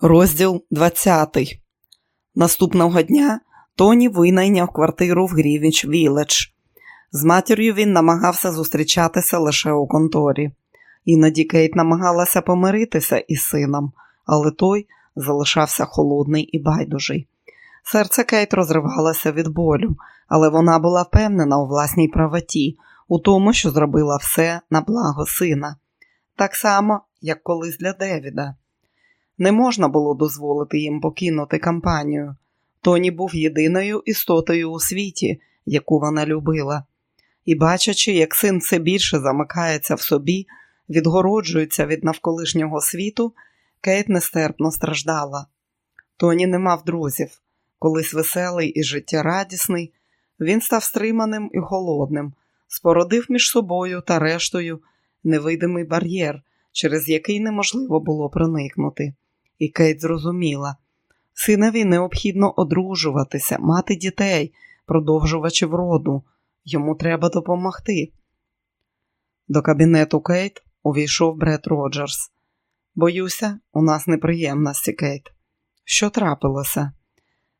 Розділ 20 Наступного дня Тоні винайняв квартиру в Грінвіч Віледж. З матір'ю він намагався зустрічатися лише у конторі. Іноді Кейт намагалася помиритися із сином, але той залишався холодний і байдужий. Серце Кейт розривалося від болю, але вона була впевнена у власній правоті, у тому, що зробила все на благо сина, так само, як колись для Девіда. Не можна було дозволити їм покинути кампанію. Тоні був єдиною істотою у світі, яку вона любила. І, бачачи, як син все більше замикається в собі, відгороджується від навколишнього світу, Кейт нестерпно страждала. Тоні не мав друзів. Колись веселий і життєрадісний, він став стриманим і голодним, спорудив між собою та рештою невидимий бар'єр, через який неможливо було проникнути. І Кейт зрозуміла, синові необхідно одружуватися, мати дітей, продовжувачів роду. Йому треба допомогти. До кабінету Кейт увійшов Бред Роджерс. Боюся, у нас неприємності, Кейт. Що трапилося?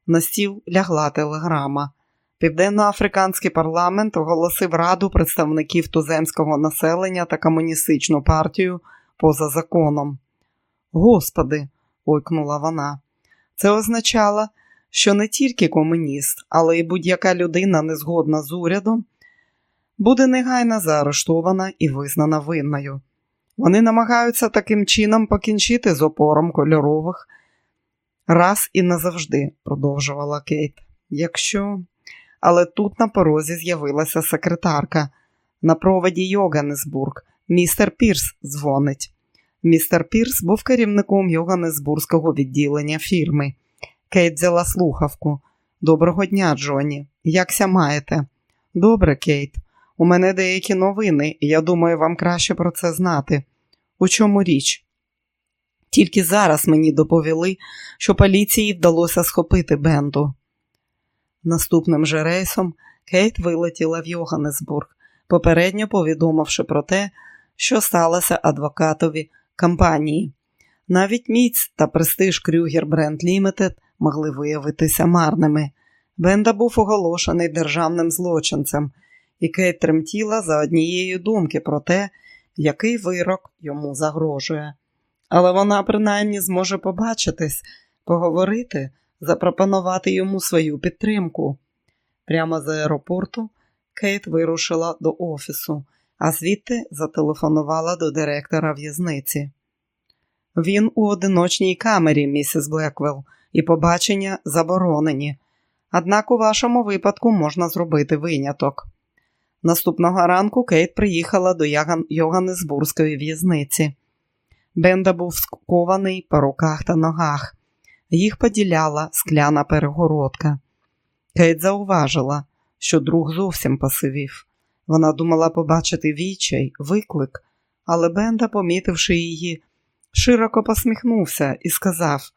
На стіл лягла телеграма. Південноафриканський парламент оголосив раду представників туземського населення та комуністичну партію поза законом. Господи, ойкнула вона. Це означало, що не тільки комуніст, але й будь-яка людина, не згодна з урядом, буде негайно заарештована і визнана винною. Вони намагаються таким чином покінчити з опором кольорових. Раз і назавжди, продовжувала Кейт. Якщо. Але тут на порозі з'явилася секретарка. На проводі Йоганнесбург. Містер Пірс дзвонить. Містер Пірс був керівником Йоганнесбурзького відділення фірми. Кейт взяла слухавку. Доброго дня, Джоні. Як ся маєте? Добре, Кейт. У мене деякі новини, і я думаю, вам краще про це знати. У чому річ? Тільки зараз мені доповіли, що поліції вдалося схопити Бенду. Наступним же рейсом Кейт вилетіла в Йоганнесбург, попередньо повідомивши про те, що сталося адвокатові компанії. Навіть міць та престиж Крюгер Бренд Лімітед могли виявитися марними. Бенда був оголошений державним злочинцем, і Кейт тремтіла за однієї думки про те, який вирок йому загрожує. Але вона принаймні зможе побачитись, поговорити, запропонувати йому свою підтримку. Прямо з аеропорту Кейт вирушила до офісу, а звідти зателефонувала до директора в'язниці. Він у одиночній камері, місіс Блеквелл, і побачення заборонені. Однак у вашому випадку можна зробити виняток. Наступного ранку Кейт приїхала до Йоганнесбурзької в'язниці. Бенда був скований по руках та ногах. Їх поділяла скляна перегородка. Кейт зауважила, що друг зовсім посивів. Вона думала побачити вічай, виклик, але Бенда, помітивши її, широко посміхнувся і сказав: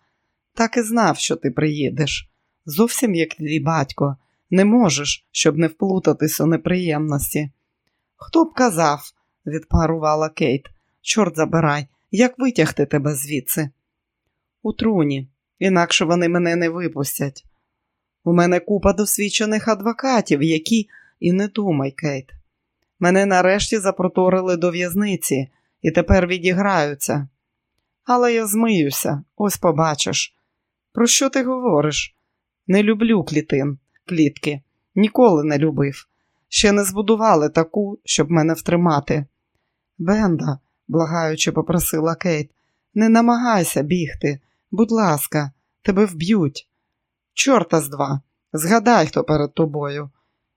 Так і знав, що ти приїдеш. Зовсім як твій батько, не можеш, щоб не вплутатись у неприємності. Хто б казав, відпарувала Кейт, чорт забирай, як витягти тебе звідси? У труні, інакше вони мене не випустять. У мене купа досвідчених адвокатів, які і не думай, Кейт. Мене нарешті запроторили до в'язниці і тепер відіграються. Але я змиюся, ось побачиш. Про що ти говориш? Не люблю клітин, клітки, ніколи не любив. Ще не збудували таку, щоб мене втримати. Бенда, благаючи, попросила Кейт, не намагайся бігти. Будь ласка, тебе вб'ють. Чорта з два. Згадай, хто перед тобою.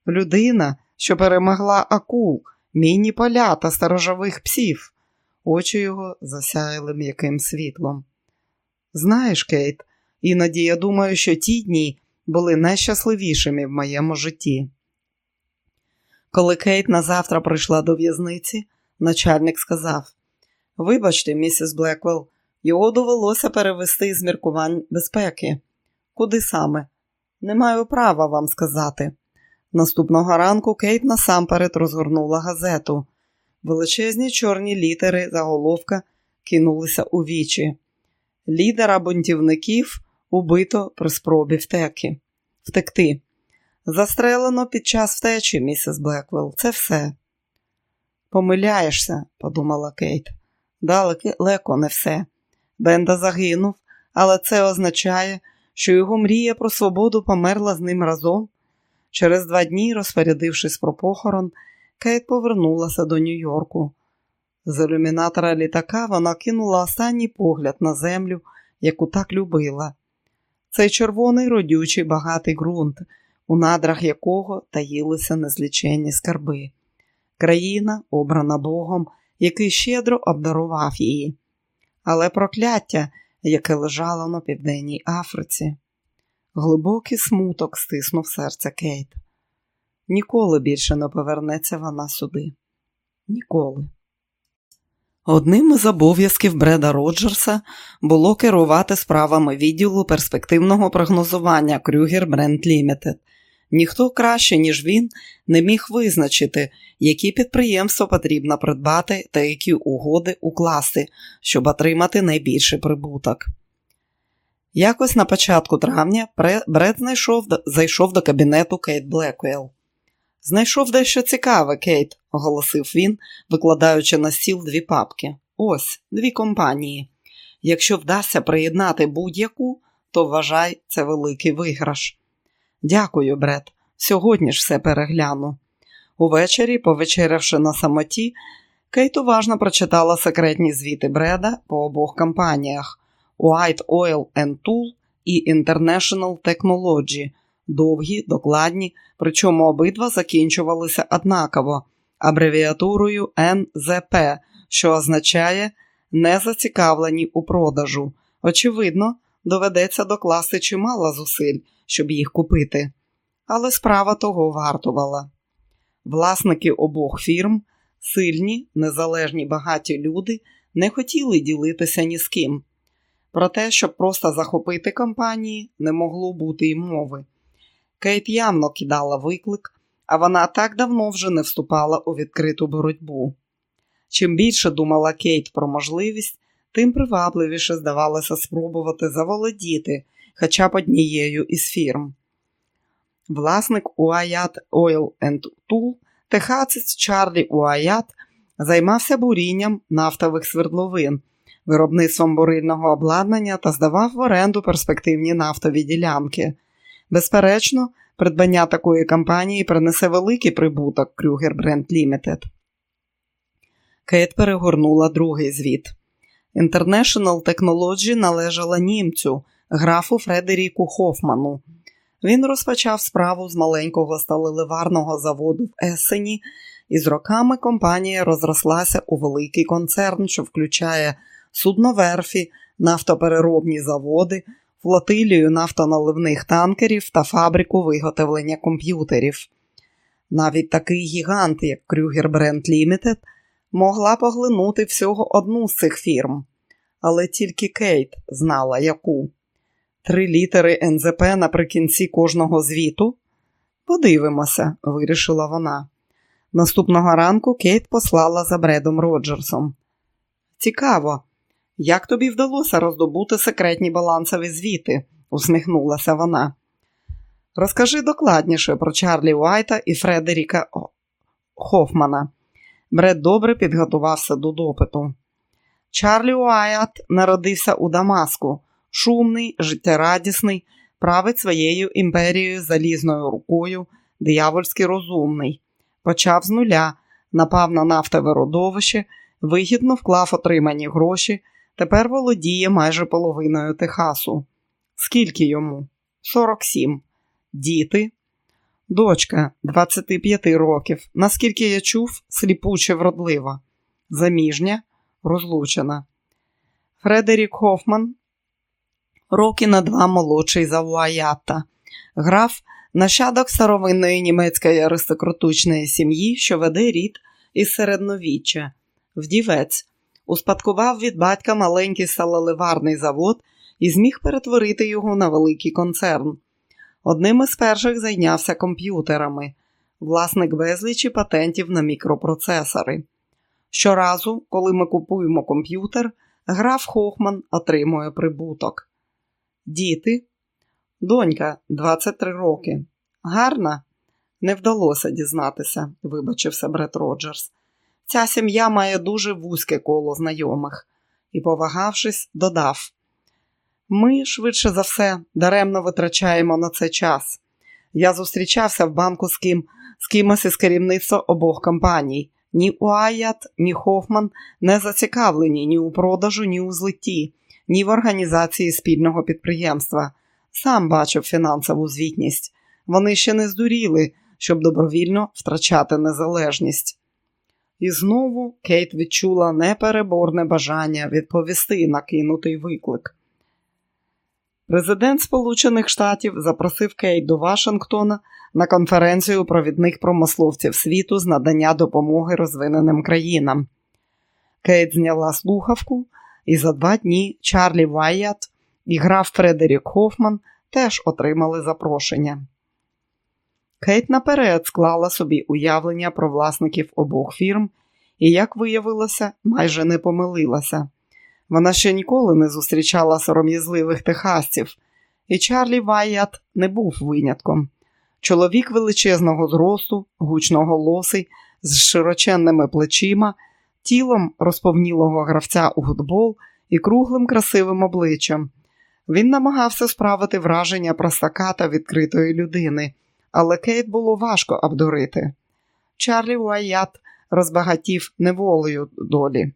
Людина, що перемогла акул, міні поля та сторожових псів. Очі його засяяли м'яким світлом. Знаєш, Кейт, іноді я думаю, що ті дні були найщасливішими в моєму житті. Коли Кейт назавтра прийшла до в'язниці, начальник сказав: Вибачте, місіс Блеквелл, його довелося перевести з міркувань безпеки. Куди саме? Не маю права вам сказати. Наступного ранку Кейт насамперед розгорнула газету. Величезні чорні літери заголовка кинулися у вічі. Лідера бунтівників убито при спробі втеки. втекти. Застрелено під час втечі, місіс Блеквелл. Це все. Помиляєшся, подумала Кейт. Далеко не все. Бенда загинув, але це означає, що його мрія про свободу померла з ним разом. Через два дні, розпорядившись про похорон, Кейт повернулася до Нью-Йорку. З ілюмінатора літака вона кинула останній погляд на землю, яку так любила. Цей червоний родючий багатий ґрунт, у надрах якого таїлися незліченні скарби. Країна, обрана Богом, який щедро обдарував її, але прокляття, яке лежало на південній Африці. Глибокий смуток стиснув серце Кейт. Ніколи більше не повернеться вона сюди. Ніколи. Одним із обов'язків Бреда Роджерса було керувати справами відділу перспективного прогнозування Крюгер Бренд Лімітед. Ніхто краще, ніж він, не міг визначити, які підприємства потрібно придбати та які угоди укласти, щоб отримати найбільший прибуток. Якось на початку травня Бред знайшов, зайшов до кабінету Кейт Блеквелл. Знайшов дещо цікаве, Кейт, оголосив він, викладаючи на стіл дві папки. Ось дві компанії. Якщо вдасться приєднати будь-яку, то вважай це великий виграш. Дякую, Бред. Сьогодні ж все перегляну. Увечері, повечерявши на самоті, Кейт уважно прочитала секретні звіти Бреда по обох компаніях White Oil and Tool і International Technology, довгі, докладні, причому обидва закінчувалися однаково абревіатурою НЗП, що означає не зацікавлені у продажу. Очевидно, доведеться докласти чимало зусиль, щоб їх купити. Але справа того вартувала. Власники обох фірм, сильні, незалежні багаті люди, не хотіли ділитися ні з ким. Про те, щоб просто захопити компанії, не могло бути й мови. Кейт явно кидала виклик, а вона так давно вже не вступала у відкриту боротьбу. Чим більше думала Кейт про можливість, тим привабливіше здавалося спробувати заволодіти хоча б однією із фірм. Власник Уаят Oil and Tool, техасець Чарлі Уаят, займався бурінням нафтових свердловин, виробництвом бурильного обладнання та здавав в оренду перспективні нафтові ділянки. Безперечно, придбання такої компанії принесе великий прибуток Крюгер Бренд Лімітед. Кейт перегорнула другий звіт. International Technology належала німцю, графу Фредеріку Хофману. Він розпочав справу з маленького сталеливарного заводу в Есені, і з роками компанія розрослася у великий концерн, що включає судноверфі, нафтопереробні заводи, флотилію нафтоналивних танкерів та фабрику виготовлення комп'ютерів. Навіть такий гігант, як Крюгер Бренд Лімітед, могла поглинути всього одну з цих фірм, але тільки Кейт знала яку. Три літери НЗП наприкінці кожного звіту. Подивимося, вирішила вона. Наступного ранку Кейт послала за Бредом Роджерсом. Цікаво, як тобі вдалося роздобути секретні балансові звіти? усміхнулася вона. Розкажи докладніше про Чарлі Уайта і Фредеріка Хофмана. Бред добре підготувався до допиту. Чарлі Уайт народився у Дамаску, шумний, життєрадісний, править своєю імперією залізною рукою, диявольськи розумний. Почав з нуля, напав на нафтове родовище, вигідно вклав отримані гроші, тепер володіє майже половиною Техасу. Скільки йому? 47. Діти. Дочка 25 років. Наскільки я чув, сліпуче вродлива. Заміжня, розлучена. Фредерік Хофман, роки на два молодший за Уаята. Граф нащадок старовинної німецької аристократичної сім'ї, що веде рід із середновіччя, вдівець, успадкував від батька маленький салаливарний завод і зміг перетворити його на великий концерн. Одним із перших зайнявся комп'ютерами, власник безлічі патентів на мікропроцесори. Щоразу, коли ми купуємо комп'ютер, Граф Хохман отримує прибуток. Діти, донька 23 роки. Гарна? Не вдалося дізнатися, вибачився Бред Роджерс. Ця сім'я має дуже вузьке коло знайомих і, повагавшись, додав: Ми, швидше за все, даремно витрачаємо на це час. Я зустрічався в банку з ким, з кимось із керівництва обох компаній. Ні Уайят, ні Хофман не зацікавлені ні у продажу, ні у злитті, ні в організації спільного підприємства. Сам бачив фінансову звітність. Вони ще не здуріли, щоб добровільно втрачати незалежність. І знову Кейт відчула непереборне бажання відповісти на кинутий виклик. Президент Сполучених Штатів запросив Кейт до Вашингтона на конференцію провідних промисловців світу з надання допомоги розвиненим країнам. Кейт зняла слухавку, і за два дні Чарлі Вайят і граф Фредерік Хофман теж отримали запрошення. Кейт наперед склала собі уявлення про власників обох фірм і, як виявилося, майже не помилилася. Вона ще ніколи не зустрічала сором'язливих техасців, і Чарлі Вайят не був винятком. Чоловік величезного зросту, гучного лосий, з широченними плечима, тілом розповнілого гравця у футбол і круглим красивим обличчям. Він намагався справити враження простака та відкритої людини, але Кейт було важко обдурити. Чарлі Уайят розбагатів неволею долі.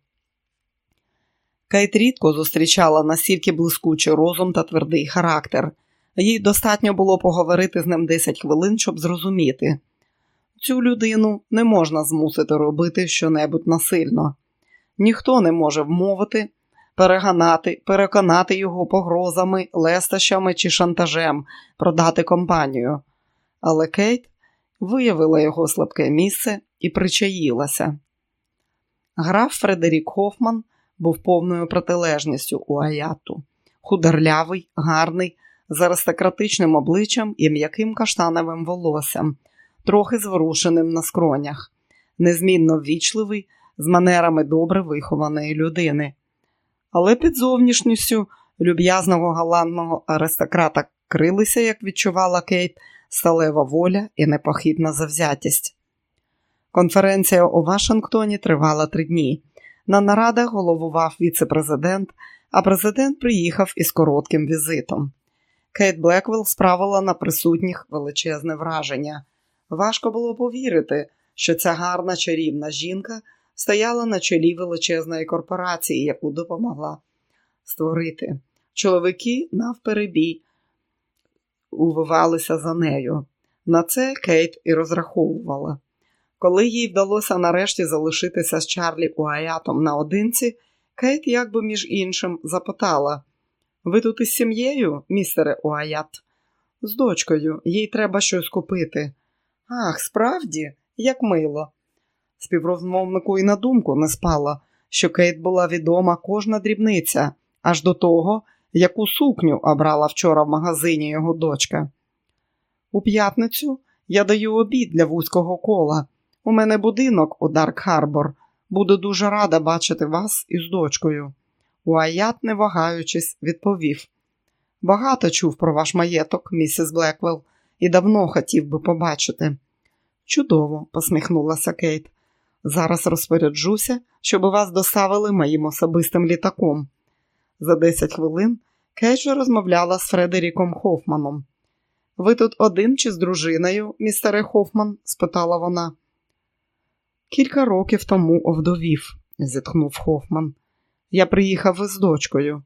Кейт рідко зустрічала настільки блискучий розум та твердий характер. Їй достатньо було поговорити з ним 10 хвилин, щоб зрозуміти. Цю людину не можна змусити робити щонебудь насильно. Ніхто не може вмовити, переганати, переконати його погрозами, лестощами чи шантажем продати компанію. Але Кейт виявила його слабке місце і причаїлася. Граф Фредерік Хофман був повною протилежністю у Аяту. Хударлявий, гарний, з аристократичним обличчям і м'яким каштановим волоссям, трохи зворушеним на скронях, незмінно ввічливий, з манерами добре вихованої людини. Але під зовнішністю люб'язного галантного аристократа крилися, як відчувала Кейт, сталева воля і непохитна завзятість. Конференція у Вашингтоні тривала три дні. На нарадах головував віце-президент, а президент приїхав із коротким візитом. Кейт Блеквелл справила на присутніх величезне враження. Важко було повірити, що ця гарна чарівна жінка стояла на чолі величезної корпорації, яку допомогла створити. Чоловіки навперебій увивалися за нею. На це Кейт і розраховувала. Коли їй вдалося нарешті залишитися з Чарлі Уаятом наодинці, Кейт, якби між іншим, запитала: Ви тут із сім'єю, містере Уаят? З дочкою, їй треба щось купити. Ах, справді, як мило. Співрозмовнику і на думку не спала, що Кейт була відома кожна дрібниця, аж до того, яку сукню обрала вчора в магазині його дочка. У п'ятницю я даю обід для вузького кола. У мене будинок у Дарк Харбор. Буду дуже рада бачити вас із дочкою. Уаят, не вагаючись, відповів. Багато чув про ваш маєток, місіс Блеквелл, і давно хотів би побачити. Чудово, посміхнулася Кейт. Зараз розпоряджуся, щоб вас доставили моїм особистим літаком. За 10 хвилин Кейт розмовляла з Фредеріком Хофманом. Ви тут один чи з дружиною, містере Хофман? спитала вона. Кілька років тому овдовів, зітхнув Хофман. Я приїхав із дочкою.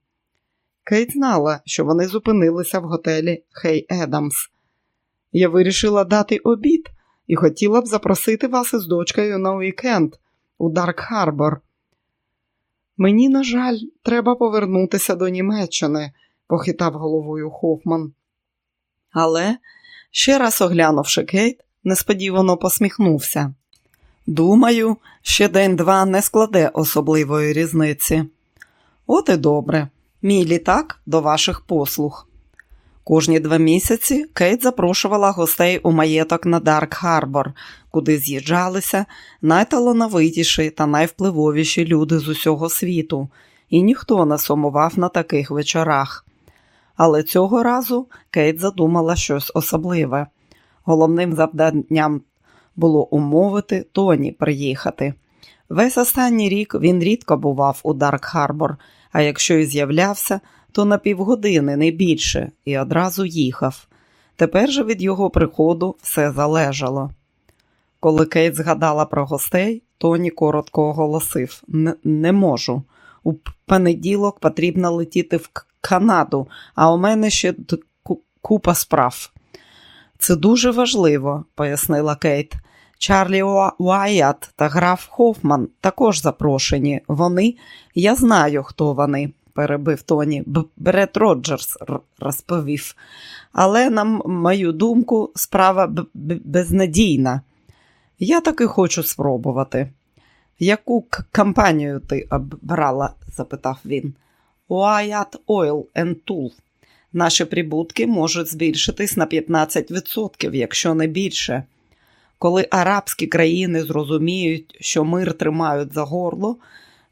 Кейт знала, що вони зупинилися в готелі Хей Едамс. Я вирішила дати обід і хотіла б запросити вас із дочкою на уікенд у Дарк Харбор. Мені, на жаль, треба повернутися до Німеччини, похитав головою Хофман. Але, ще раз оглянувши Кейт, несподівано посміхнувся. Думаю, ще день-два не складе особливої різниці. От і добре, мій літак до ваших послуг. Кожні два місяці Кейт запрошувала гостей у маєток на Дарк Харбор, куди з'їжджалися найталановитіші та найвпливовіші люди з усього світу, і ніхто не сумував на таких вечорах. Але цього разу Кейт задумала щось особливе. Головним завданням було умовити Тоні приїхати. Весь останній рік він рідко бував у Дарк Харбор, а якщо і з'являвся, то на півгодини не більше, і одразу їхав. Тепер же від його приходу все залежало. Коли Кейт згадала про гостей, Тоні коротко оголосив не можу. У понеділок потрібно летіти в Канаду, а у мене ще купа справ. Це дуже важливо, пояснила Кейт. Чарлі Уайят та граф Хофман також запрошені. Вони, я знаю, хто вони, перебив Тоні. Бред Роджерс розповів. Але, на мою думку, справа безнадійна. Я таки хочу спробувати. Яку компанію ти обрала? запитав він. Уайат Oil and. Наші прибутки можуть збільшитись на 15%, якщо не більше. Коли арабські країни зрозуміють, що мир тримають за горло,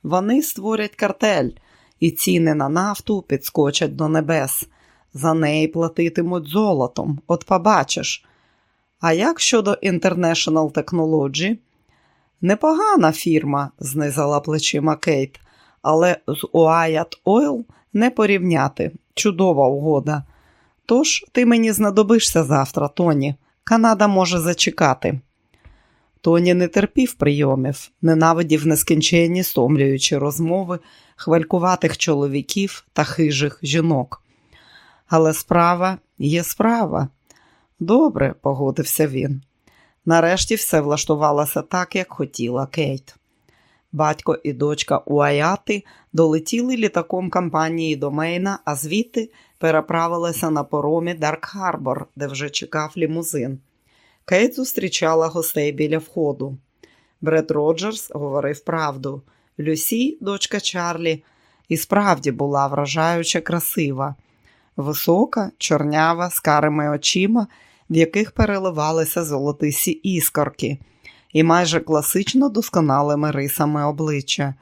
вони створять картель, і ціни на нафту підскочать до небес. За неї платитимуть золотом, от побачиш. А як щодо International Technology? Непогана фірма, знизала плечима Кейт, але з Уайат Ойл не порівняти. Чудова угода. Тож ти мені знадобишся завтра, Тоні. Канада може зачекати. Тоні не терпів прийомів, ненавидів нескінченні стомлюючі розмови хвалькуватих чоловіків та хижих жінок. Але справа є справа. Добре, погодився він. Нарешті все влаштувалося так, як хотіла Кейт. Батько і дочка Уаяти долетіли літаком компанії до Мейна, а звідти переправилися на поромі Дарк Харбор, де вже чекав лімузин. Кейт зустрічала гостей біля входу. Бред Роджерс говорив правду. Люсі, дочка Чарлі, і справді була вражаюче красива, висока, чорнява, з карими очима, в яких переливалися золотисі іскорки, і майже класично досконалими рисами обличчя.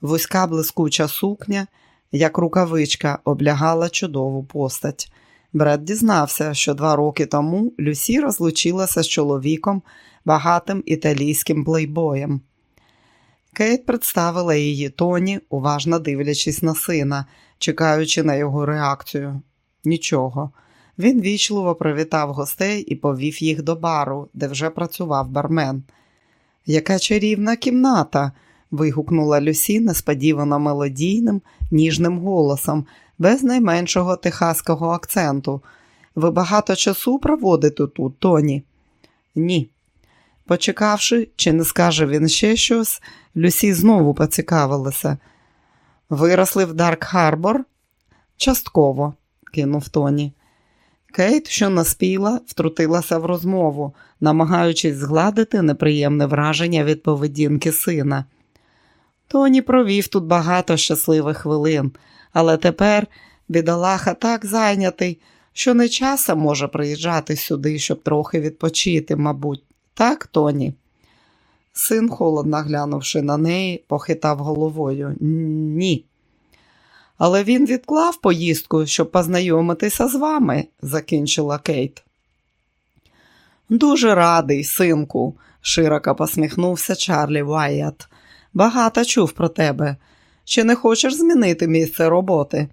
Вузька блискуча сукня, як рукавичка, облягала чудову постать. Бред дізнався, що два роки тому Люсі розлучилася з чоловіком, багатим італійським плейбоєм. Кейт представила її Тоні, уважно дивлячись на сина, чекаючи на його реакцію. Нічого. Він вічливо привітав гостей і повів їх до бару, де вже працював бармен. Яка чарівна кімната. вигукнула Люсі несподівано мелодійним, ніжним голосом, без найменшого техаського акценту. Ви багато часу проводите тут, Тоні? Ні. Почекавши, чи не скаже він ще щось, Люсі знову поцікавилася. Виросли в Дарк Харбор? Частково, кинув Тоні. Кейт, що наспіла, втрутилася в розмову, намагаючись згладити неприємне враження від поведінки сина. Тоні провів тут багато щасливих хвилин, але тепер бідолаха так зайнятий, що не часом може приїжджати сюди, щоб трохи відпочити, мабуть, так, Тоні? Син, холодно глянувши на неї, похитав головою. Ні. Але він відклав поїздку, щоб познайомитися з вами, закінчила Кейт. Дуже радий, синку, широко посміхнувся Чарлі Вайят. Багато чув про тебе. Чи не хочеш змінити місце роботи?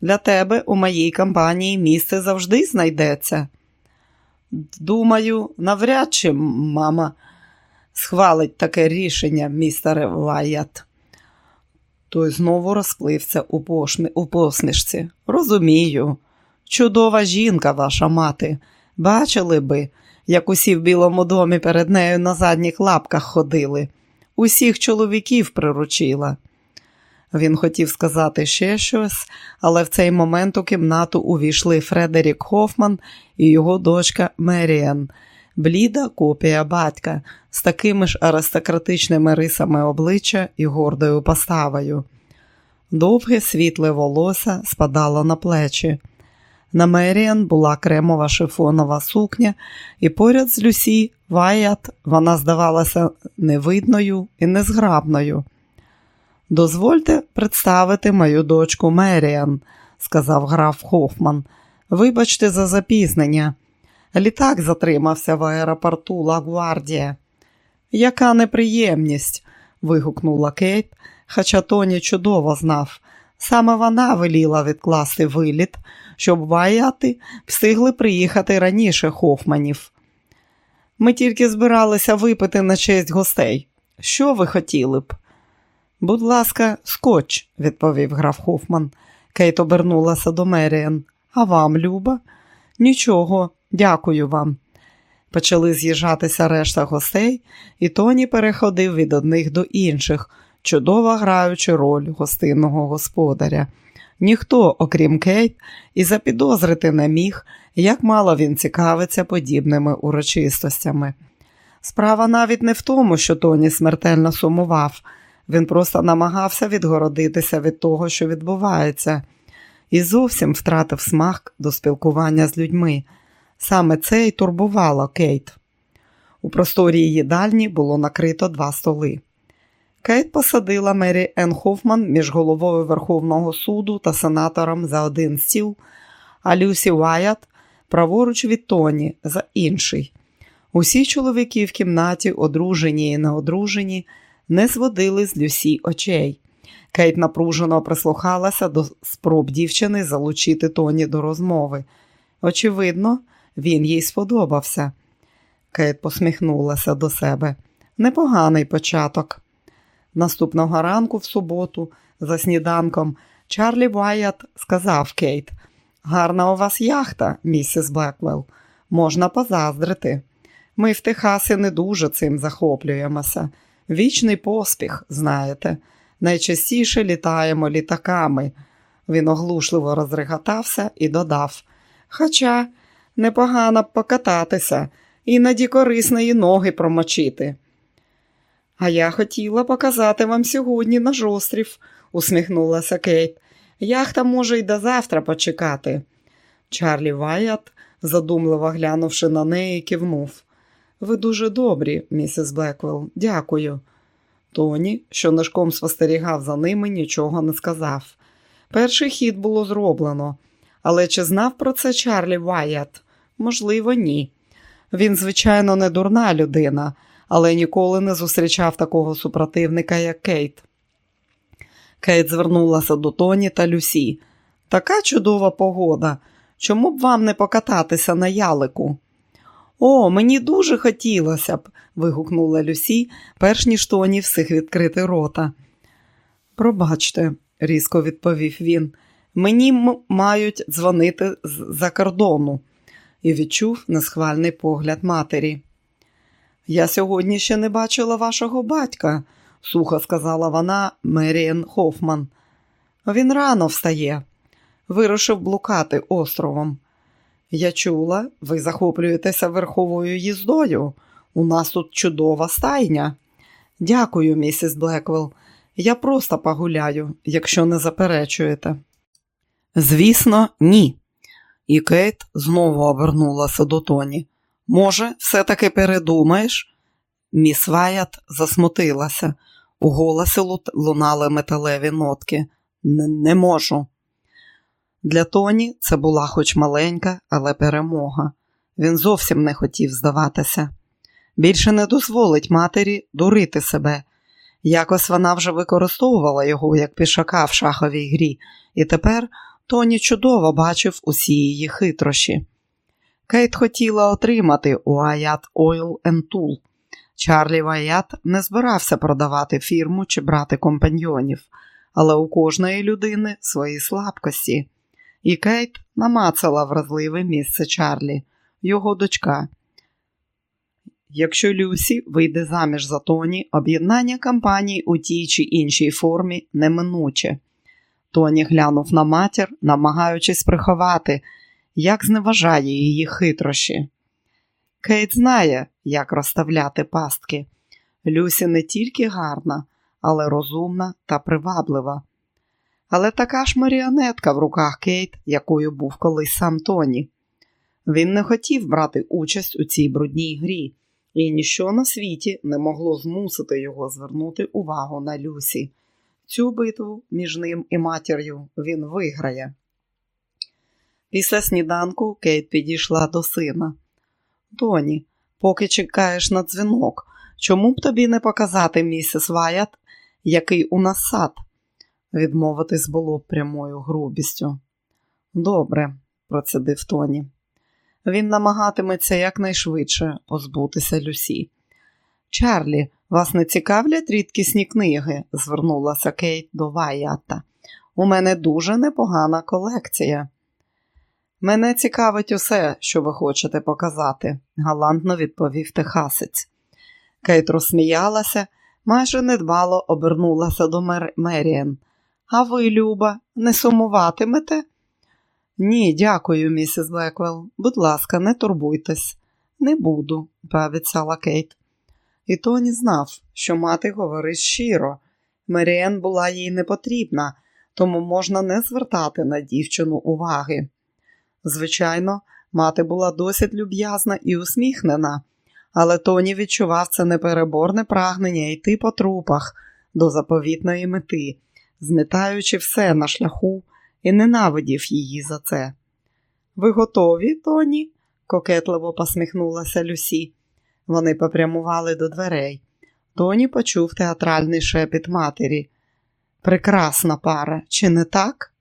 Для тебе у моїй компанії місце завжди знайдеться. Думаю, навряд чи мама схвалить таке рішення, містер Вайят. Той знову розплився у, пошмі... у посмішці. Розумію, чудова жінка, ваша мати. Бачили би, як усі в Білому домі перед нею на задніх лапках ходили, усіх чоловіків приручила. Він хотів сказати ще щось, але в цей момент у кімнату увійшли Фредерік Хофман і його дочка Меріан, бліда копія батька з такими ж аристократичними рисами обличчя і гордою поставою. Довге світле волосся спадало на плечі. На Меріан була кремова шифонова сукня, і поряд з Люсі Ваят вона здавалася невидною і незграбною. Дозвольте представити мою дочку Меріан, сказав граф Хофман. Вибачте за запізнення. Літак затримався в аеропорту Лагвардія. Яка неприємність. вигукнула Кейт, хоча Тоні чудово знав. Саме вона веліла відкласти виліт, щоб ваяти встигли приїхати раніше Хофманів. Ми тільки збиралися випити на честь гостей. Що ви хотіли б? Будь ласка, скотч, відповів граф Хофман. Кейт обернулася до Меріан. А вам, Люба? Нічого, дякую вам. Почали з'їжджатися решта гостей, і Тоні переходив від одних до інших, чудово граючи роль гостинного господаря. Ніхто, окрім Кейт, і запідозрити не міг, як мало він цікавиться подібними урочистостями. Справа навіть не в тому, що Тоні смертельно сумував, він просто намагався відгородитися від того, що відбувається, і зовсім втратив смак до спілкування з людьми. Саме це й турбувало Кейт. У просторі їдальні було накрито два столи. Кейт посадила Мері Енн Хофман між головою Верховного суду та сенатором за один стіл, а Люсі Уайат праворуч від Тоні за інший. Усі чоловіки в кімнаті, одружені і неодружені, не зводили з Люсі очей. Кейт напружено прислухалася до спроб дівчини залучити Тоні до розмови. Очевидно, він їй сподобався. Кейт посміхнулася до себе. Непоганий початок. Наступного ранку, в суботу, за сніданком, Чарлі Вайят сказав Кейт: Гарна у вас яхта, місіс Блеквелл. Можна позаздрити. Ми в Техасі не дуже цим захоплюємося. Вічний поспіх, знаєте, найчастіше літаємо літаками. Він оглушливо розреготався і додав. Хоча непогано б покататися, іноді корисно і ноги промочити. А я хотіла показати вам сьогодні наш острів, усміхнулася Кейт. Яхта може й до завтра почекати. Чарлі Вайят, задумливо глянувши на неї, кивнув. Ви дуже добрі, місіс Блеквелл, дякую. Тоні, що нишком спостерігав за ними, нічого не сказав. Перший хід було зроблено, але чи знав про це Чарлі Вайят? Можливо, ні. Він, звичайно, не дурна людина, але ніколи не зустрічав такого супротивника, як Кейт. Кейт звернулася до Тоні та Люсі. Така чудова погода. Чому б вам не покататися на ялику? О, мені дуже хотілося б, вигукнула Люсі, перш ніж Тоні всіх відкрити рота. Пробачте, різко відповів він, мені мають дзвонити з-за кордону і відчув несхвальний погляд матері. Я сьогодні ще не бачила вашого батька, сухо сказала вона Меріен Хофман. Він рано встає, вирушив блукати островом. Я чула, ви захоплюєтеся верховою їздою. У нас тут чудова стайня. Дякую, місіс Блеквелл. Я просто погуляю, якщо не заперечуєте. Звісно, ні. І Кейт знову обернулася до Тоні. Може, все-таки передумаєш? Міс Ваят засмутилася. У голосі лунали металеві нотки. Не, можу. Для Тоні це була хоч маленька, але перемога. Він зовсім не хотів здаватися. Більше не дозволить матері дурити себе. Якось вона вже використовувала його як пішака в шаховій грі, і тепер Тоні чудово бачив усі її хитрощі. Кейт хотіла отримати у Аят Oil Tool. Чарлі Ваят не збирався продавати фірму чи брати компаньйонів, але у кожної людини свої слабкості. І Кейт намацала вразливе місце Чарлі, його дочка. Якщо Люсі вийде заміж за Тоні, об'єднання компаній у тій чи іншій формі неминуче. Тоні глянув на матір, намагаючись приховати, як зневажає її хитрощі. Кейт знає, як розставляти пастки. Люсі не тільки гарна, але розумна та приваблива. Але така ж маріонетка в руках Кейт, якою був колись сам Тоні. Він не хотів брати участь у цій брудній грі, і ніщо на світі не могло змусити його звернути увагу на Люсі. Цю битву між ним і матір'ю він виграє. Після сніданку Кейт підійшла до сина. Тоні, поки чекаєш на дзвінок, чому б тобі не показати місіс Ваят, який у нас сад? Відмовитись було прямою грубістю. Добре, процедив Тоні. Він намагатиметься якнайшвидше позбутися Люсі. Чарлі, вас не цікавлять рідкісні книги? звернулася Кейт до Ваята. У мене дуже непогана колекція. Мене цікавить усе, що ви хочете показати, галантно відповів техасець. Кейт розсміялася, майже недбало обернулася до Мер... Меріен. А ви, Люба, не сумуватимете? Ні, дякую, місіс Блеквелл. Будь ласка, не турбуйтесь. Не буду, пообіцяла Кейт. І Тоні знав, що мати говорить щиро. Меріен була їй не потрібна, тому можна не звертати на дівчину уваги. Звичайно, мати була досить люб'язна і усміхнена, але Тоні відчував це непереборне прагнення йти по трупах до заповітної мети, змітаючи все на шляху і ненавидів її за це. Ви готові, Тоні? кокетливо посміхнулася Люсі. Вони попрямували до дверей. Тоні почув театральний шепіт матері. Прекрасна пара, чи не так?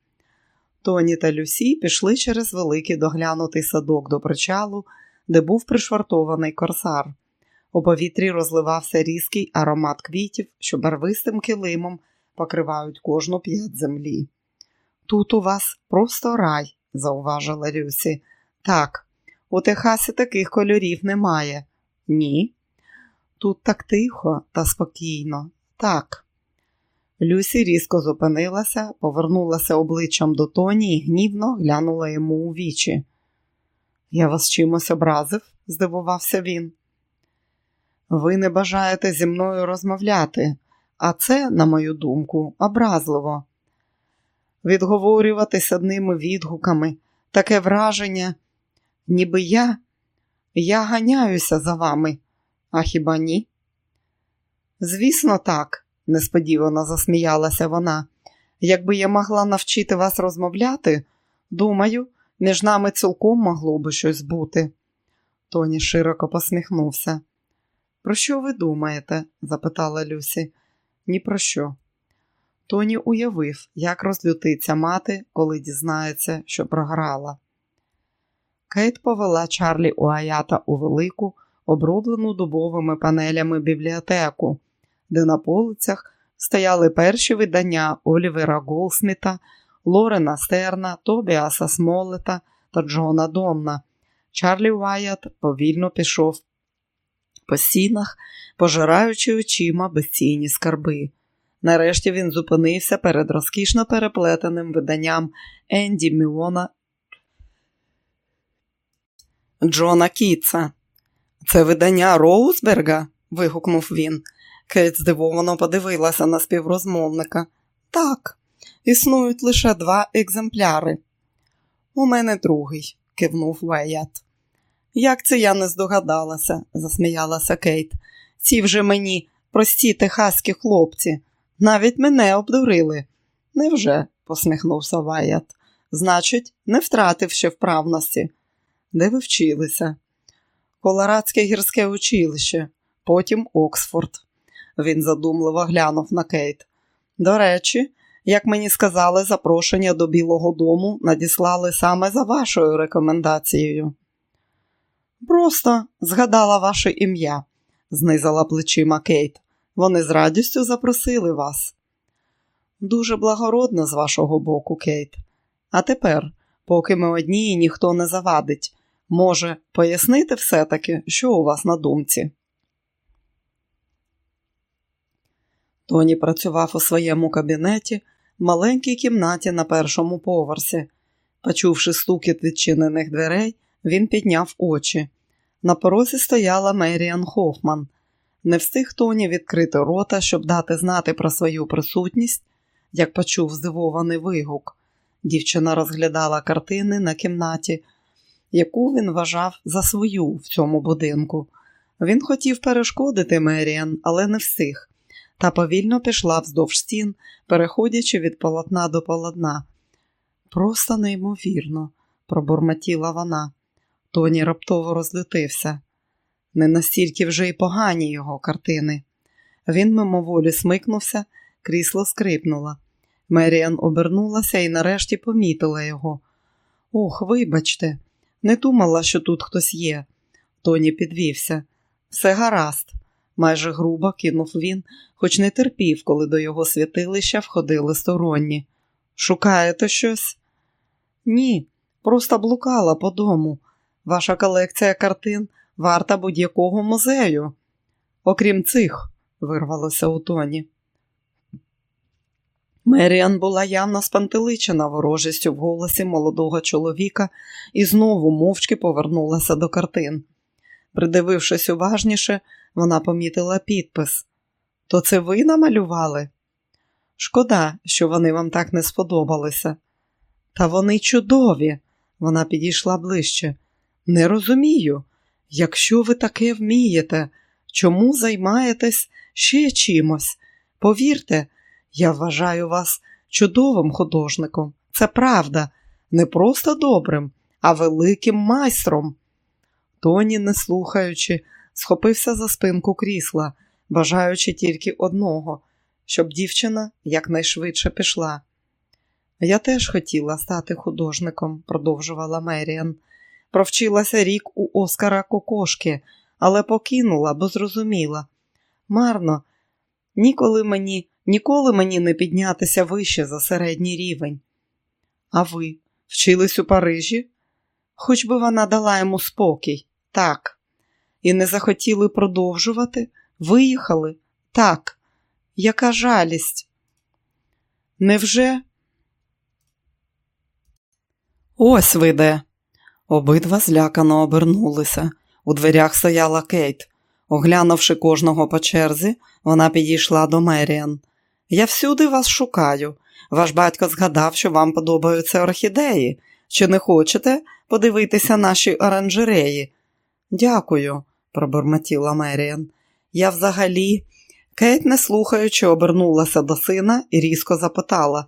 Тоні та Люсі пішли через великий доглянутий садок до причалу, де був пришвартований корсар. У повітрі розливався різкий аромат квітів, що барвистим килимом покривають кожну п'ять землі. Тут у вас просто рай, зауважила Люсі. Так, у Техасі таких кольорів немає. Ні. Тут так тихо та спокійно. Так. Люсі різко зупинилася, повернулася обличчям до Тоні і гнівно глянула йому у вічі. Я вас чимось образив? здивувався він. Ви не бажаєте зі мною розмовляти, а це, на мою думку, образливо. Відговорюватись одними відгуками, таке враження, ніби я, я ганяюся за вами, а хіба ні? Звісно, так, несподівано засміялася вона. Якби я могла навчити вас розмовляти, думаю, між нами цілком могло би щось бути. Тоні широко посміхнувся. Про що ви думаєте? запитала Люсі. Ні про що. Тоні уявив, як розлютиться мати, коли дізнається, що програла. Кейт повела Чарлі Уаята у велику, оброблену дубовими панелями бібліотеку, де на полицях стояли перші видання Олівера Голсміта, Лорена Стерна, Тобіаса Смолета та Джона Донна. Чарлі Уайат повільно пішов по стінах, пожираючи очима безцінні скарби. Нарешті він зупинився перед розкішно переплетеним виданням Енді Міона Джона Кітса. Це видання Роузберга? вигукнув він. Кейт здивовано подивилася на співрозмовника. Так, існують лише два екземпляри. У мене другий, кивнув Веят. Як це я не здогадалася, засміялася Кейт. Ці вже мені прості техаські хлопці. Навіть мене обдурили. Невже? посміхнувся Ваят. Значить, не втратив ще вправності. Де ви вчилися? Колорадське гірське училище, потім Оксфорд. Він задумливо глянув на Кейт. До речі, як мені сказали, запрошення до Білого дому надіслали саме за вашою рекомендацією. Просто згадала ваше ім'я, знизала плечима Кейт. Вони з радістю запросили вас. Дуже благородно з вашого боку, Кейт. А тепер, поки ми одні і ніхто не завадить, може, пояснити все-таки, що у вас на думці? Тоні працював у своєму кабінеті в маленькій кімнаті на першому поверсі. Почувши стукіт відчинених дверей, він підняв очі. На порозі стояла Меріан Хофман. Не встиг Тоні відкрити рота, щоб дати знати про свою присутність, як почув здивований вигук. Дівчина розглядала картини на кімнаті, яку він вважав за свою в цьому будинку. Він хотів перешкодити Меріан, але не встиг. та повільно пішла вздовж стін, переходячи від полотна до полотна. Просто неймовірно, пробурмотіла вона. Тоні раптово розлютився. Не настільки вже й погані його картини. Він мимоволі смикнувся, крісло скрипнуло. Меріан обернулася і нарешті помітила його. Ох, вибачте, не думала, що тут хтось є. Тоні підвівся. Все гаразд, майже грубо кинув він, хоч не терпів, коли до його святилища входили сторонні. Шукаєте щось? Ні, просто блукала по дому. Ваша колекція картин варта будь-якого музею. Окрім цих, вирвалося у тоні. Меріан була явно спантеличена ворожістю в голосі молодого чоловіка і знову мовчки повернулася до картин. Придивившись уважніше, вона помітила підпис. То це ви намалювали? Шкода, що вони вам так не сподобалися. Та вони чудові, вона підійшла ближче. Не розумію, якщо ви таке вмієте, чому займаєтесь ще чимось? Повірте, я вважаю вас чудовим художником. Це правда, не просто добрим, а великим майстром. Тоні, не слухаючи, схопився за спинку крісла, бажаючи тільки одного, щоб дівчина якнайшвидше пішла. Я теж хотіла стати художником, продовжувала Меріан. Провчилася рік у Оскара Кокошки, але покинула, бо зрозуміла. Марно, ніколи мені, ніколи мені не піднятися вище за середній рівень. А ви вчились у Парижі? Хоч би вона дала йому спокій, так. І не захотіли продовжувати? Виїхали? Так. Яка жалість? Невже? Ось ви де. Обидва злякано обернулися. У дверях стояла Кейт. Оглянувши кожного по черзі, вона підійшла до Меріан. Я всюди вас шукаю. Ваш батько згадав, що вам подобаються орхідеї. Чи не хочете подивитися наші оранжереї? Дякую, пробормотіла Меріан. Я взагалі. Кейт, не слухаючи, обернулася до сина і різко запитала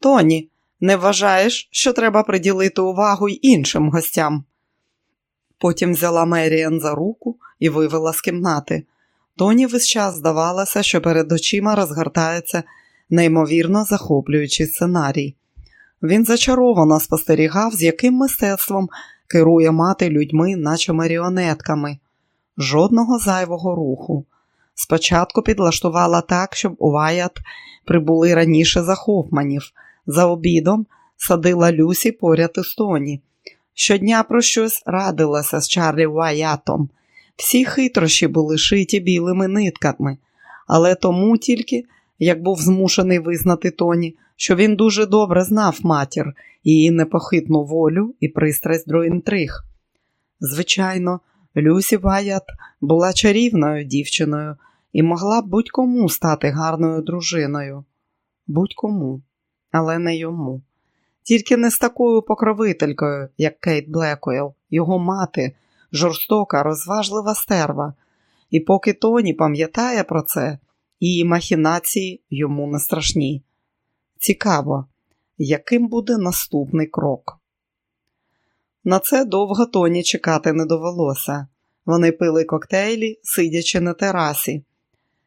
Тоні, не вважаєш, що треба приділити увагу й іншим гостям? Потім взяла Меріан за руку і вивела з кімнати. Тоні весь час здавалося, що перед очима розгортається неймовірно захоплюючий сценарій. Він зачаровано спостерігав, з яким мистецтвом керує мати людьми, наче маріонетками, жодного зайвого руху. Спочатку підлаштувала так, щоб у Ваят прибули раніше за Хофманів. За обідом садила Люсі поряд із Тоні. Щодня про щось радилася з Чарлі Ваятом. Всі хитрощі були шиті білими нитками, але тому тільки, як був змушений визнати Тоні, що він дуже добре знав матір, її непохитну волю і пристрасть до інтриг. Звичайно, Люсі Ваят була чарівною дівчиною і могла будь-кому стати гарною дружиною. Будь-кому, але не йому. Тільки не з такою покровителькою, як Кейт Блекуел, його мати, жорстока, розважлива стерва. І поки Тоні пам'ятає про це, її махінації йому не страшні. Цікаво, яким буде наступний крок. На це довго Тоні чекати не довелося. Вони пили коктейлі, сидячи на терасі.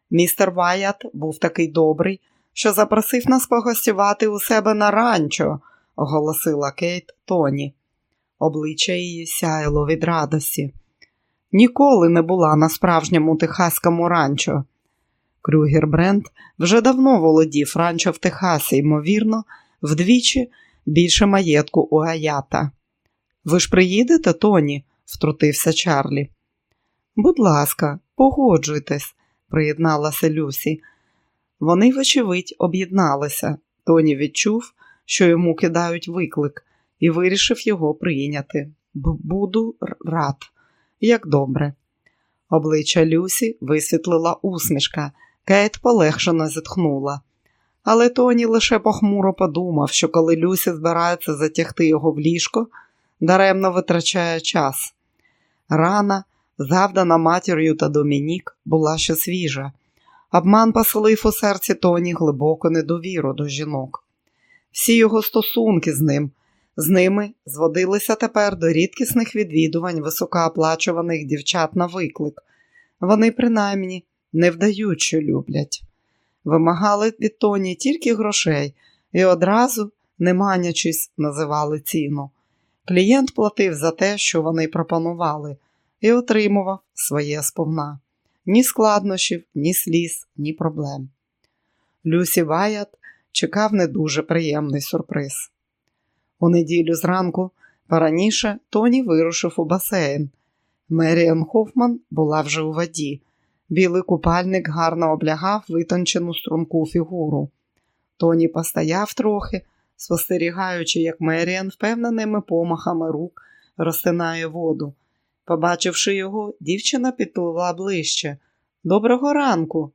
Містер Ваят був такий добрий, що запросив нас погостювати у себе на ранчо, оголосила Кейт Тоні. Обличчя її сяяло від радості. Ніколи не була на справжньому техаському ранчо. Крюгер Брент вже давно володів ранчо в Техасі, ймовірно, вдвічі більше маєтку у Аята. Ви ж приїдете, Тоні? втрутився Чарлі. Будь ласка, погоджуйтесь, приєдналася Люсі. Вони, вочевидь, об'єдналися. Тоні відчув, що йому кидають виклик, і вирішив його прийняти. Буду рад, як добре. Обличчя Люсі висвітлила усмішка, Кейт полегшено зітхнула. Але Тоні лише похмуро подумав, що коли Люсі збирається затягти його в ліжко, даремно витрачає час. Рана, завдана матір'ю та Домінік, була ще свіжа, Обман поселив у серці Тоні глибоку недовіру до жінок. Всі його стосунки з ним, з ними зводилися тепер до рідкісних відвідувань високооплачуваних дівчат на виклик. Вони, принаймні, не вдають, люблять. Вимагали від Тоні тільки грошей і одразу, не манячись, називали ціну. Клієнт платив за те, що вони пропонували, і отримував своє сповна. Ні складнощів, ні сліз, ні проблем. Люсі Ваят чекав не дуже приємний сюрприз. У неділю зранку пораніше Тоні вирушив у басейн. Меріан Хофман була вже у воді. Білий купальник гарно облягав витончену струнку фігуру. Тоні постояв трохи, спостерігаючи, як Меріан впевненими помахами рук розтинає воду. Побачивши його, дівчина підпливла ближче. Доброго ранку.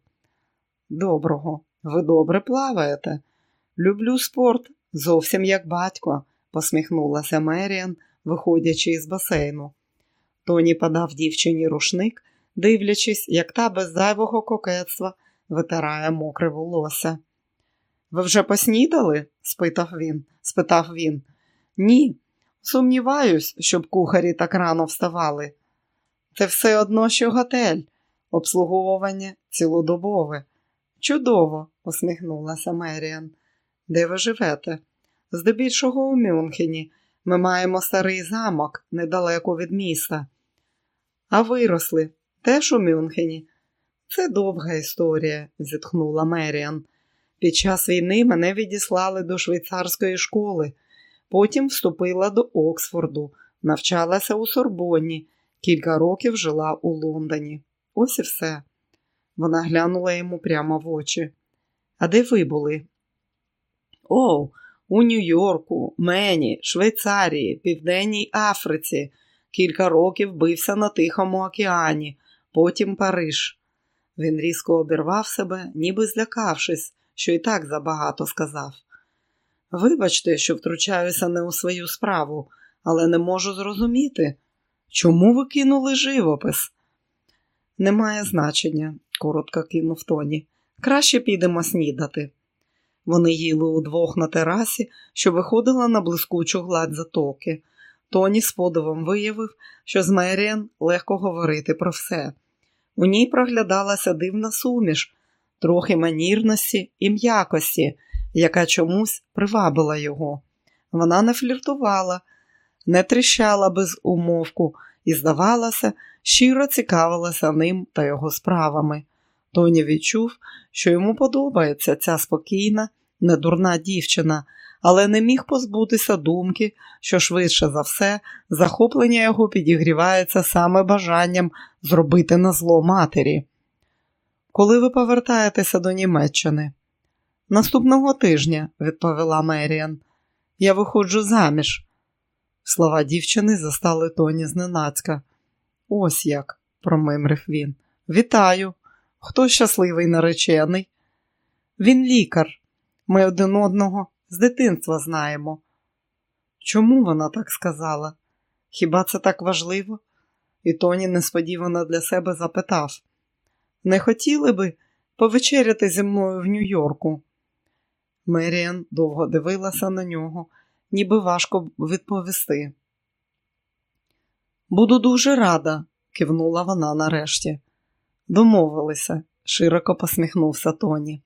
Доброго, ви добре плаваєте. Люблю спорт, зовсім як батько, посміхнулася Меріан, виходячи із басейну. Тоні подав дівчині рушник, дивлячись, як та без зайвого кокетства витирає мокре волосся. Ви вже поснідали? спитав він. спитав він. Ні, сумніваюсь, щоб кухарі так рано вставали. Це все одно, що готель, обслуговування цілодобове. Чудово, усміхнулася Меріан. Де ви живете? Здебільшого у Мюнхені. Ми маємо старий замок недалеко від міста. А виросли теж у Мюнхені. Це довга історія, зітхнула Меріан. Під час війни мене відіслали до швейцарської школи, потім вступила до Оксфорду, навчалася у Сорбонні, кілька років жила у Лондоні. Ось і все. Вона глянула йому прямо в очі. А де ви були? О, у Нью-Йорку, Мені, Швейцарії, Південній Африці. Кілька років бився на Тихому океані, потім Париж. Він різко обірвав себе, ніби злякавшись, що і так забагато сказав. Вибачте, що втручаюся не у свою справу, але не можу зрозуміти, чому ви кинули живопис? Немає значення, коротко кинув Тоні. Краще підемо снідати. Вони їли удвох на терасі, що виходила на блискучу гладь затоки. Тоні з подивом виявив, що з Меріан легко говорити про все. У ній проглядалася дивна суміш, трохи манірності і м'якості, яка чомусь привабила його. Вона не фліртувала, не тріщала без умовку і, здавалося, щиро цікавилася ним та його справами. Тоні відчув, що йому подобається ця спокійна, недурна дівчина, але не міг позбутися думки, що швидше за все захоплення його підігрівається саме бажанням зробити на зло матері. Коли ви повертаєтеся до Німеччини? Наступного тижня, відповіла Меріан. Я виходжу заміж. Слова дівчини застали тоні зненацька. Ось як, промимрив він. Вітаю. Хто щасливий наречений? Він лікар. Ми один одного з дитинства знаємо. Чому вона так сказала? Хіба це так важливо? І Тоні несподівано для себе запитав не хотіли би повечеряти зі мною в Нью-Йорку? Меріан довго дивилася на нього, ніби важко відповісти. Буду дуже рада, кивнула вона нарешті. Домовилися, широко посміхнувся Тоні.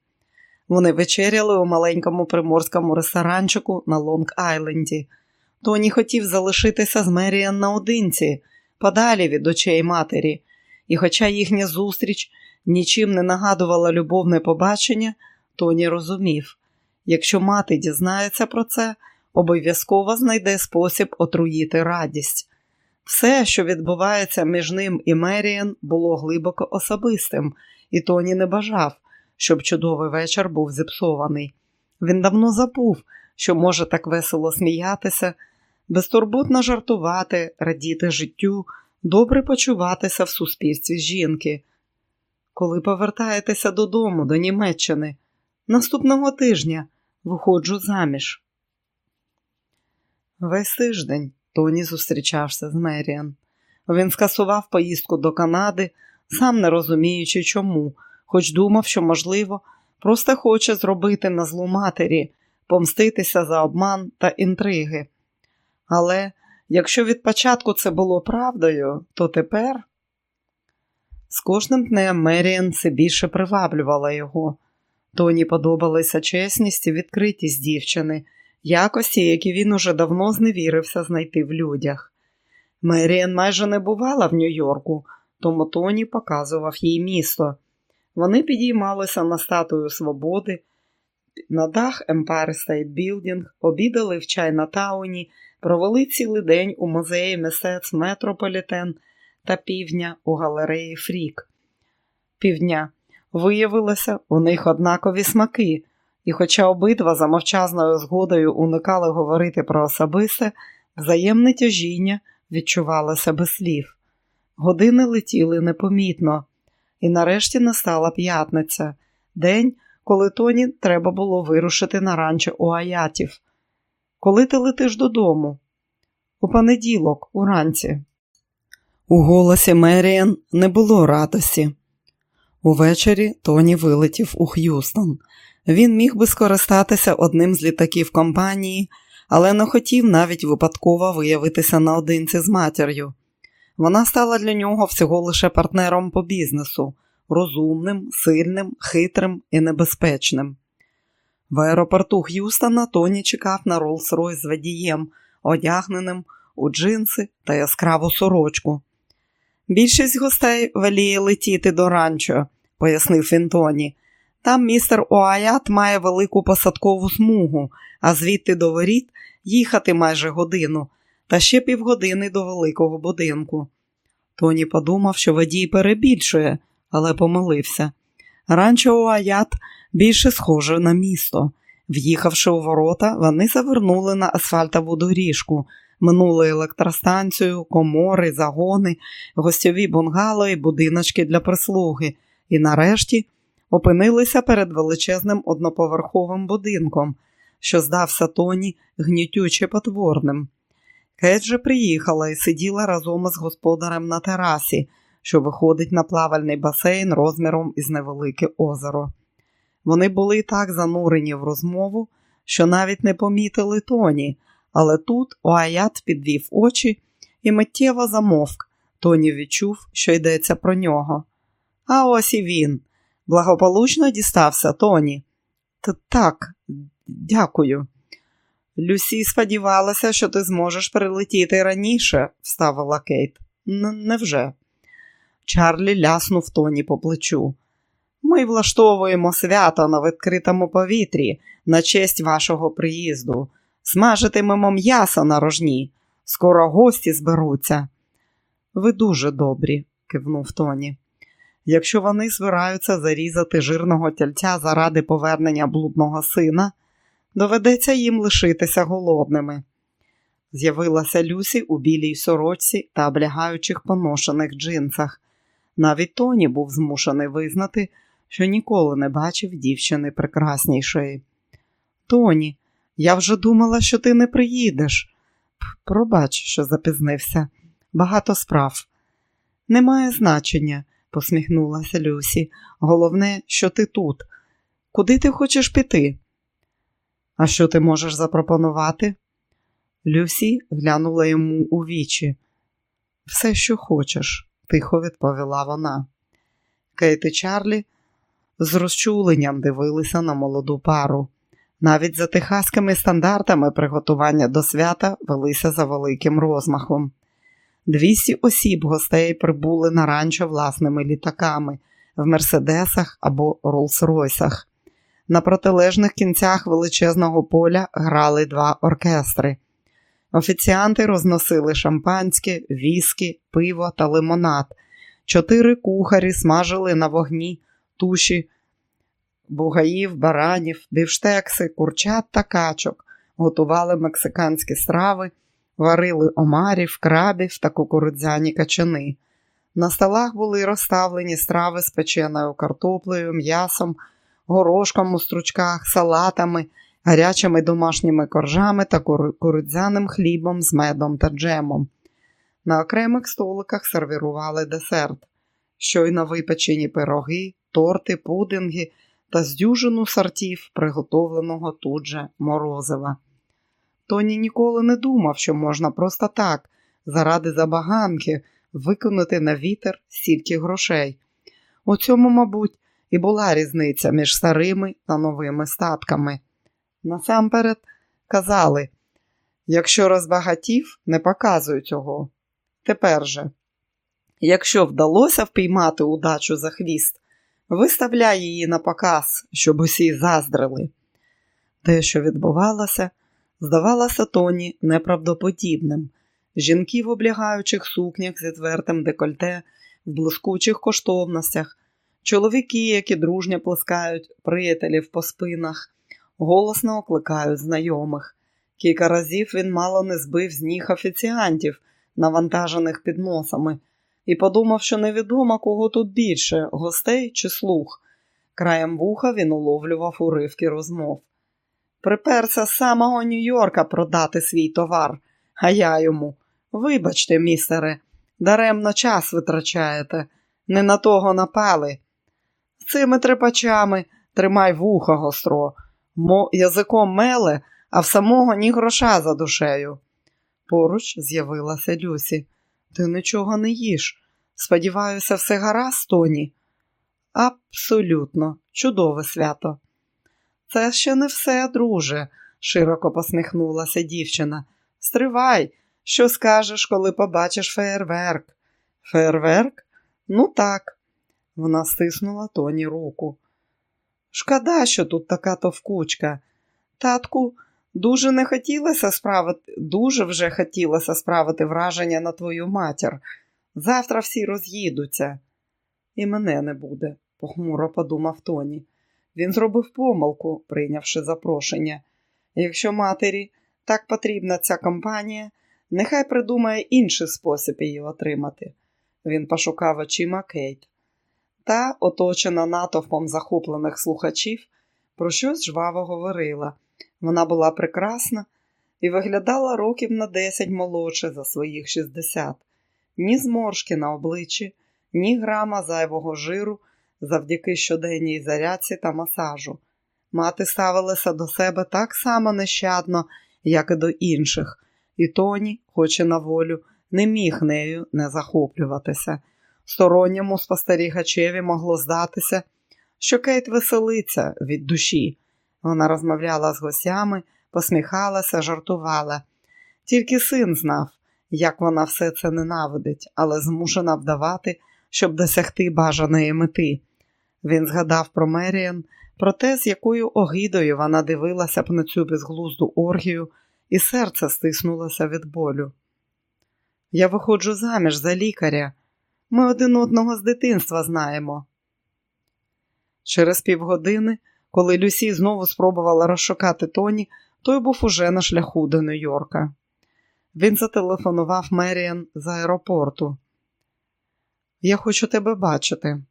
Вони вечеряли у маленькому приморському ресторанчику на Лонг-Айленді. Тоні хотів залишитися з Меріан наодинці, подалі від очей матері, і, хоча їхня зустріч нічим не нагадувала любовне побачення, Тоні розумів якщо мати дізнається про це, обов'язково знайде спосіб отруїти радість. Все, що відбувається між ним і Меріан, було глибоко особистим, і Тоні не бажав, щоб чудовий вечір був зіпсований. Він давно забув, що може так весело сміятися, безтурботно жартувати, радіти життю, добре почуватися в суспільстві жінки. Коли повертаєтеся додому, до Німеччини, наступного тижня виходжу заміж. Весь тиждень Тоні зустрічався з Меріан. Він скасував поїздку до Канади, сам не розуміючи чому, хоч думав, що, можливо, просто хоче зробити на злу матері, помститися за обман та інтриги. Але якщо від початку це було правдою, то тепер з кожним днем Меріан все більше приваблювала його. Тоні подобалася чесність і відкритість дівчини, якості, які він уже давно зневірився знайти в людях. Меріан майже не бувала в Нью-Йорку, тому Тоні показував їй місто. Вони підіймалися на статую свободи, на дах Empire State Building, обідали в Чайнатауні, провели цілий день у музеї мистецтв Метрополітен та півдня у галереї Фрік. Півдня виявилося, у них однакові смаки, і, хоча обидва за мовчазною згодою уникали говорити про особисте, взаємне тяжіння відчувалося без слів. Години летіли непомітно, і нарешті настала п'ятниця, день, коли Тоні треба було вирушити на ранчо у Аятів. Коли ти летиш додому? У понеділок, уранці. У голосі Меріан не було радості. Увечері Тоні вилетів у Х'юстон. Він міг би скористатися одним з літаків компанії, але не хотів навіть випадково виявитися наодинці з матір'ю. Вона стала для нього всього лише партнером по бізнесу, розумним, сильним, хитрим і небезпечним. В аеропорту Х'юстона Тоні чекав на Роллс-Ройс з водієм, одягненим у джинси та яскраву сорочку. Більшість гостей воліє летіти до ранчо, пояснив він Тоні. Там містер Оаят має велику посадкову смугу, а звідти до воріт їхати майже годину, та ще півгодини до великого будинку. Тоні подумав, що водій перебільшує, але помилився. Ранчо Оаят більше схоже на місто. В'їхавши у ворота, вони завернули на асфальтову доріжку, минули електростанцію, комори, загони, гостьові бунгало і будиночки для прислуги, і нарешті опинилися перед величезним одноповерховим будинком, що здався тоні гнітюче потворним. Кеть же приїхала і сиділа разом із господарем на терасі, що виходить на плавальний басейн розміром із невелике озеро. Вони були так занурені в розмову, що навіть не помітили тоні, але тут Оаят підвів очі і миттєво замовк. Тоні відчув, що йдеться про нього. А ось і він. Благополучно дістався Тоні. Т так, дякую. Люсі сподівалася, що ти зможеш прилетіти раніше, вставила Кейт. Невже? Чарлі ляснув Тоні по плечу. Ми влаштовуємо свято на відкритому повітрі на честь вашого приїзду. Смажитимемо м'ясо на рожні. Скоро гості зберуться. Ви дуже добрі, кивнув Тоні. Якщо вони збираються зарізати жирного тільця заради повернення блудного сина, доведеться їм лишитися голодними. З'явилася Люсі у білій сорочці та облягаючих поношених джинсах. Навіть Тоні був змушений визнати, що ніколи не бачив дівчини прекраснішої. Тоні, я вже думала, що ти не приїдеш. Пробач, що запізнився. Багато справ. Немає значення, посміхнулася Люсі. Головне, що ти тут. Куди ти хочеш піти? А що ти можеш запропонувати? Люсі глянула йому у вічі. Все, що хочеш, тихо відповіла вона. Кейт і Чарлі з розчуленням дивилися на молоду пару. Навіть за техаськими стандартами приготування до свята велися за великим розмахом. Двісті осіб гостей прибули на ранчо власними літаками в Мерседесах або Роллс-Ройсах. На протилежних кінцях величезного поля грали два оркестри. Офіціанти розносили шампанське, віскі, пиво та лимонад. Чотири кухарі смажили на вогні туші бугаїв, баранів, бівштекси, курчат та качок, готували мексиканські страви, варили омарів, крабів та кукурудзяні качани. На столах були розставлені страви з печеною картоплею, м'ясом, горошком у стручках, салатами, гарячими домашніми коржами та курудзяним хлібом з медом та джемом. На окремих столиках сервірували десерт, щойно випечені пироги, торти, пудинги та з дюжину сортів, приготовленого тут же морозива. Тоні ніколи не думав, що можна просто так, заради забаганки, виконати на вітер стільки грошей. У цьому, мабуть, і була різниця між старими та новими статками. Насамперед казали, якщо розбагатів, не показуй цього. Тепер же, якщо вдалося впіймати удачу за хвіст, виставляй її на показ, щоб усі заздрили. Те, що відбувалося, здавалося Тоні неправдоподібним. Жінки в облягаючих сукнях зі звертим декольте, в блискучих коштовностях, чоловіки, які дружньо плескають приятелів по спинах, голосно окликають знайомих. Кілька разів він мало не збив з ніг офіціантів, навантажених підносами, і подумав, що невідомо, кого тут більше гостей чи слуг. Краєм вуха він уловлював уривки розмов. Приперся з самого Нью-Йорка продати свій товар, а я йому. Вибачте, містере, даремно час витрачаєте, не на того напали. Цими трепачами тримай вуха гостро, Мо язиком меле, а в самого ні гроша за душею. Поруч з'явилася Люсі. Ти нічого не їш. Сподіваюся, все гаразд, Тоні? Абсолютно, чудове свято. Це ще не все, друже, широко посміхнулася дівчина. Стривай, що скажеш, коли побачиш феєрверк? Феєрверк? Ну так. Вона стиснула Тоні руку. Шкода, що тут така товкучка. Татку, дуже не хотілося справити, дуже вже хотілося справити враження на твою матір. Завтра всі роз'їдуться. І мене не буде, похмуро подумав Тоні. Він зробив помилку, прийнявши запрошення. Якщо матері так потрібна ця компанія, нехай придумає інший спосіб її отримати. Він пошукав очима Кейт. Та, оточена натовпом захоплених слухачів, про щось жваво говорила. Вона була прекрасна і виглядала років на десять молодше за своїх 60. Ні зморшки на обличчі, ні грама зайвого жиру завдяки щоденній зарядці та масажу. Мати ставилася до себе так само нещадно, як і до інших, і Тоні, хоч і на волю, не міг нею не захоплюватися. Сторонньому спостерігачеві могло здатися, що Кейт веселиться від душі. Вона розмовляла з гостями, посміхалася, жартувала. Тільки син знав, як вона все це ненавидить, але змушена вдавати, щоб досягти бажаної мети. Він згадав про Меріан, про те, з якою огидою вона дивилася б на цю безглузду оргію, і серце стиснулося від болю. Я виходжу заміж за лікаря. Ми один одного з дитинства знаємо. Через півгодини, коли Люсі знову спробувала розшукати Тоні, той був уже на шляху до Нью-Йорка. Він зателефонував Меріан з аеропорту. Я хочу тебе бачити.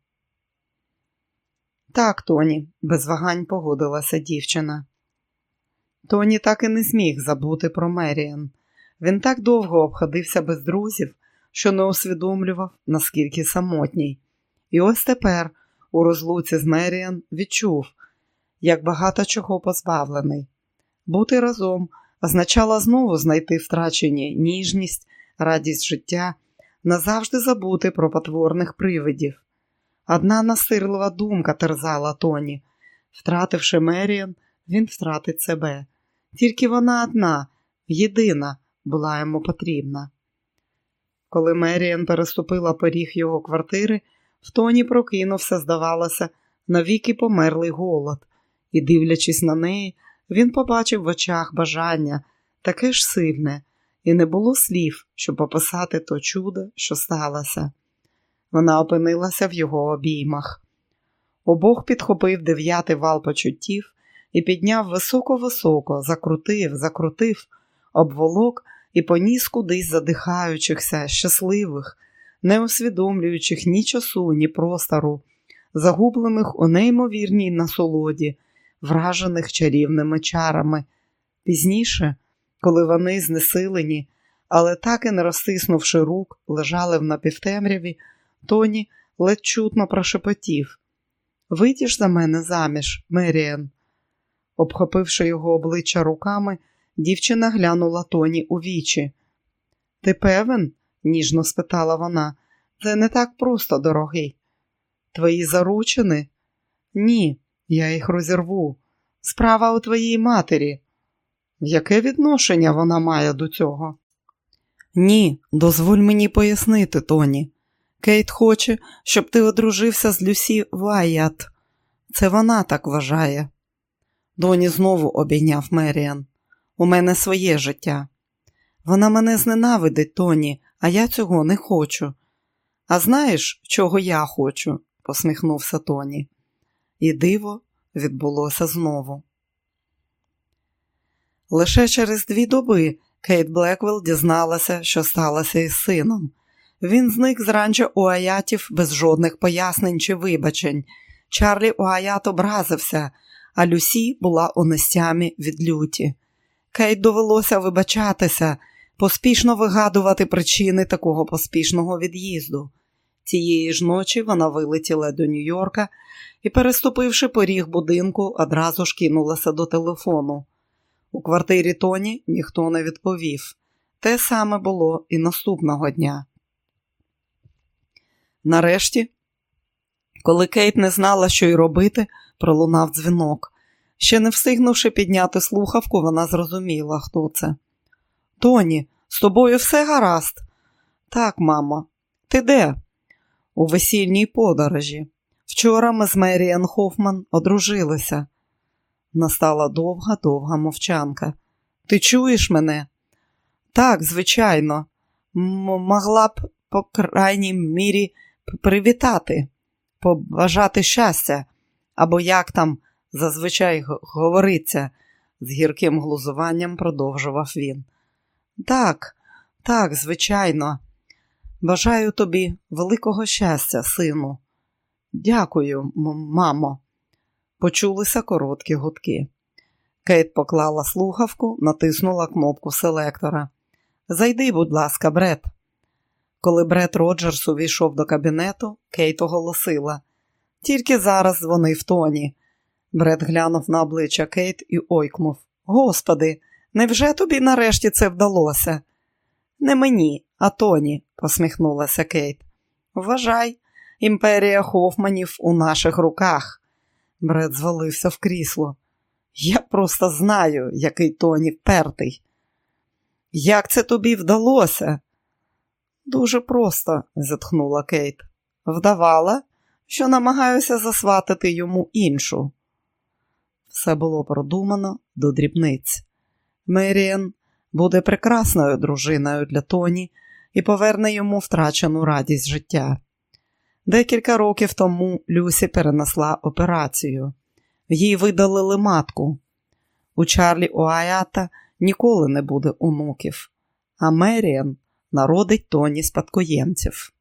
Так, Тоні, без вагань погодилася дівчина. Тоні так і не зміг забути про Меріан. Він так довго обходився без друзів, що не усвідомлював, наскільки самотній. І ось тепер, у розлуці з Меріан, відчув, як багато чого позбавлений. Бути разом означало знову знайти втрачені ніжність, радість життя, назавжди забути про потворних привидів. Одна насирлива думка терзала Тоні. Втративши Меріан, він втратить себе. Тільки вона одна, єдина, була йому потрібна. Коли Меріан переступила поріг його квартири, в тоні прокинувся, здавалося, навіки померлий голод, і, дивлячись на неї, він побачив в очах бажання таке ж сильне, і не було слів, щоб описати то чудо, що сталося. Вона опинилася в його обіймах. Обох підхопив дев'ятий вал почуттів і підняв високо-високо, закрутив, закрутив, обволок і поніс кудись задихаючихся, щасливих, не усвідомлюючих ні часу, ні простору, загублених у неймовірній насолоді, вражених чарівними чарами. Пізніше, коли вони знесилені, але так і не розтиснувши рук, лежали в напівтемряві, Тоні ледь чутно прошепотів. Вийдеш за мене заміж, Меріан. Обхопивши його обличчя руками, дівчина глянула Тоні у вічі. Ти певен? ніжно спитала вона. Це не так просто, дорогий. Твої заручини? Ні, я їх розірву. Справа у твоїй матері. Яке відношення вона має до цього? Ні, дозволь мені пояснити, Тоні. Кейт хоче, щоб ти одружився з Люсі Вайят. Це вона так вважає. Доні знову обійняв Меріан. У мене своє життя. Вона мене зненавидить, Тоні, а я цього не хочу. А знаєш, чого я хочу? посміхнувся Тоні. І диво відбулося знову. Лише через дві доби Кейт Блеквелл дізналася, що сталося із сином. Він зник з ранчо Уаятів без жодних пояснень чи вибачень. Чарлі Уаят образився, а Люсі була у нестямі від люті. Кейт довелося вибачатися, поспішно вигадувати причини такого поспішного від'їзду. Цієї ж ночі вона вилетіла до Нью-Йорка і, переступивши поріг будинку, одразу ж кинулася до телефону. У квартирі Тоні ніхто не відповів. Те саме було і наступного дня. Нарешті, коли Кейт не знала, що й робити, пролунав дзвінок. Ще не встигнувши підняти слухавку, вона зрозуміла, хто це. Тоні, з тобою все гаразд? Так, мамо. Ти де? У весільній подорожі. Вчора ми з Меріан Хофман одружилися. Настала довга, довга мовчанка. Ти чуєш мене? Так, звичайно, М могла б, по крайній мірі, привітати, побажати щастя, або як там зазвичай говориться, з гірким глузуванням продовжував він. Так, так, звичайно. Бажаю тобі великого щастя, сину. Дякую, мамо. Почулися короткі гудки. Кейт поклала слухавку, натиснула кнопку селектора. Зайди, будь ласка, Бред. Коли Бред Роджерс увійшов до кабінету, Кейт оголосила. Тільки зараз дзвонив Тоні. Бред глянув на обличчя Кейт і ойкнув. Господи, невже тобі нарешті це вдалося? Не мені, а Тоні, посміхнулася Кейт. Вважай, імперія Хофманів у наших руках. Бред звалився в крісло. Я просто знаю, який Тоні впертий. Як це тобі вдалося? Дуже просто, зітхнула Кейт. Вдавала, що намагаюся засватити йому іншу. Все було продумано до дрібниць. Меріан буде прекрасною дружиною для Тоні і поверне йому втрачену радість життя. Декілька років тому Люсі перенесла операцію. Їй видалили матку. У Чарлі Уаята ніколи не буде онуків, а Меріан народить Тоні спадкоємців.